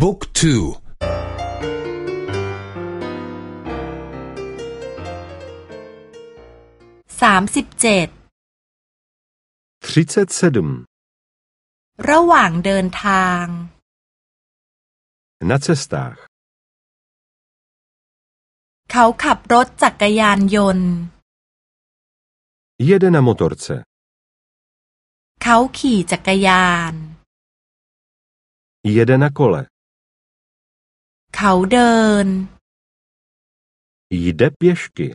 บุ๊กทูสามสิบเจ็ดระหว่างเดินทาง Na cestách เขาขับรถจักรยานยนต์ Jede na motorce เขาขี่จักรยาน Jede na kole เขาเดิน Jde pěšky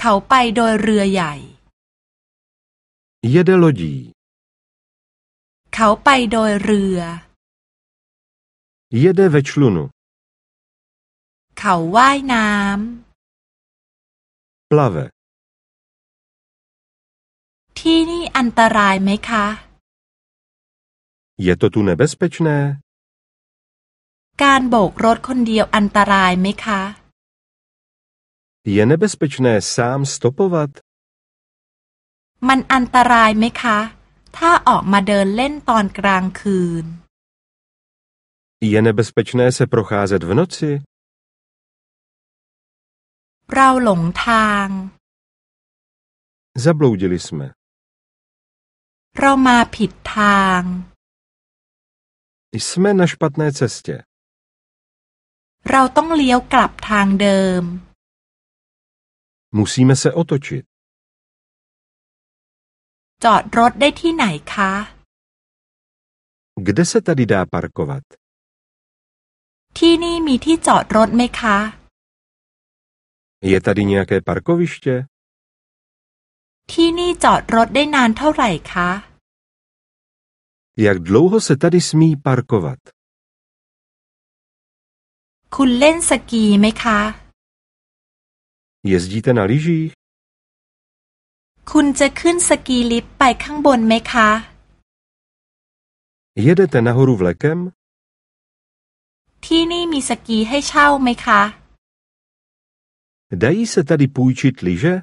เขาไปโดยเรือใหญ่ Jede lodí เขาไปโดยเรือ Jede ve člunu เขาว่ายน้ำ Plave ที่นี่อันตรายไหมคะ Je to tu nebezpečné? การโบกรถคนเดียวอันตรายไหมคะ Je nebezpečné sám stopovat? มันอันตรายไหมคะ ถ้าออกมาเดินเล่นตอนกลางคืน Je nebezpečné se procházet v noci? เราหลงทาง Zabloudili jsme. เรามาผิดทาง Jsme na špatné cestě. เราต้องเลี้ยวกลับทางเดิม Musíme se otočit. จอดรถได้ที่ไหนคะ Kde se tady dá parkovat? ที่นี่มีที่จอดรถไหมคะ Je tady nějaké parkoviště? ที่นี่จอดรถได้นานเท่าไหร่คะ Jak dlouho se tady smí parkovat? คุณเล่นสกีไหมคะ Jezdíte na lyžích? คุณจะขึ้นสกีลิฟต์ไปข้างบนไหมคะ Jedete nahoru vlekem? ที่นี่มีสกีให้เช่าไหมคะ Dají se tady půjčit lyže?